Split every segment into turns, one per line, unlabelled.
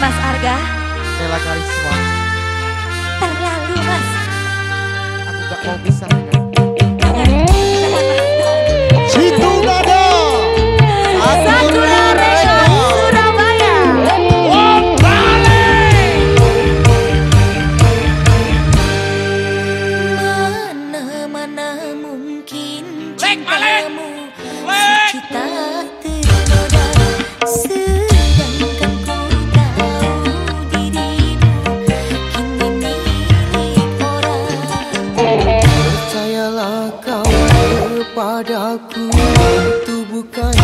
Mas Arga.
Bella Karisma
Terlalu mas.
Aku gak mau bisa
Surabaya. Oh, Mana-mana mungkin cintamu Kita tergoda.
padaku Itu bukan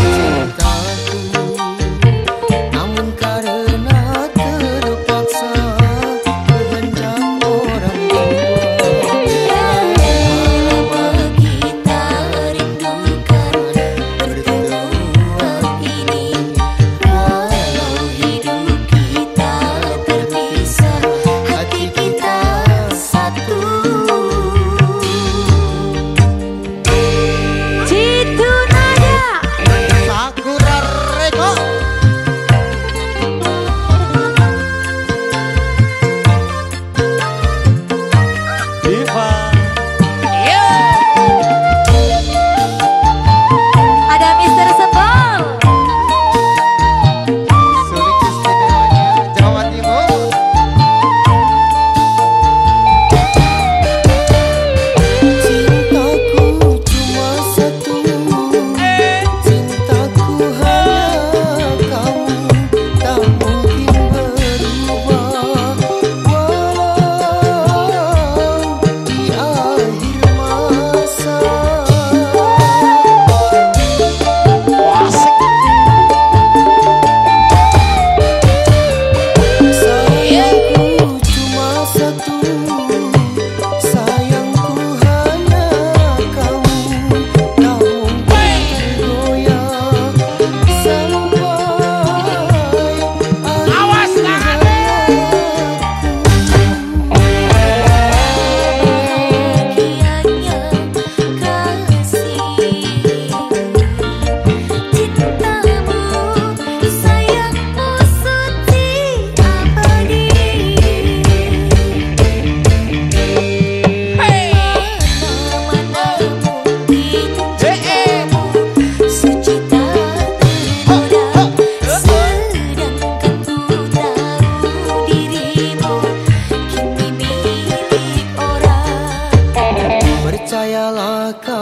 percayalah kau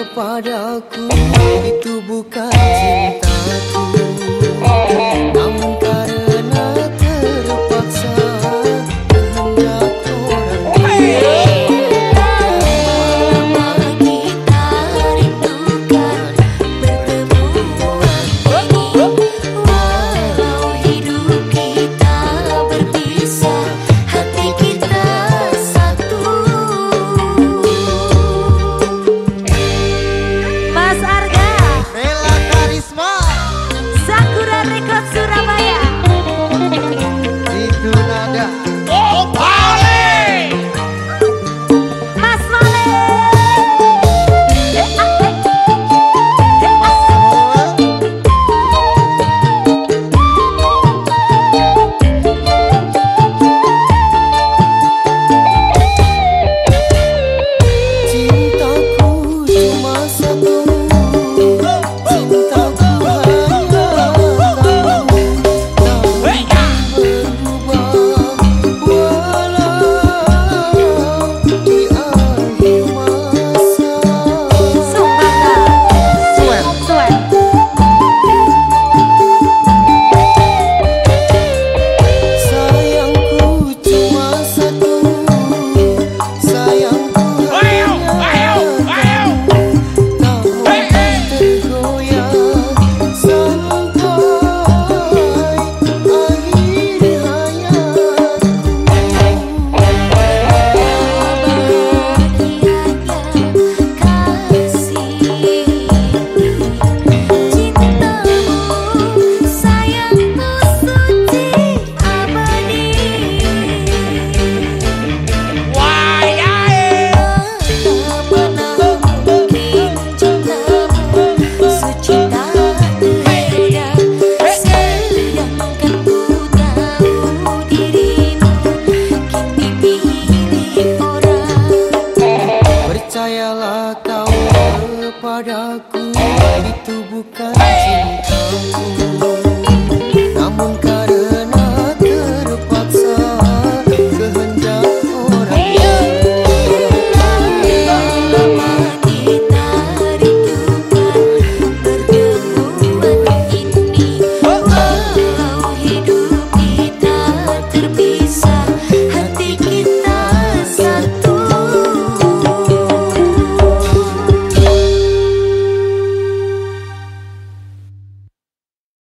kepadaku Itu bukan cintaku.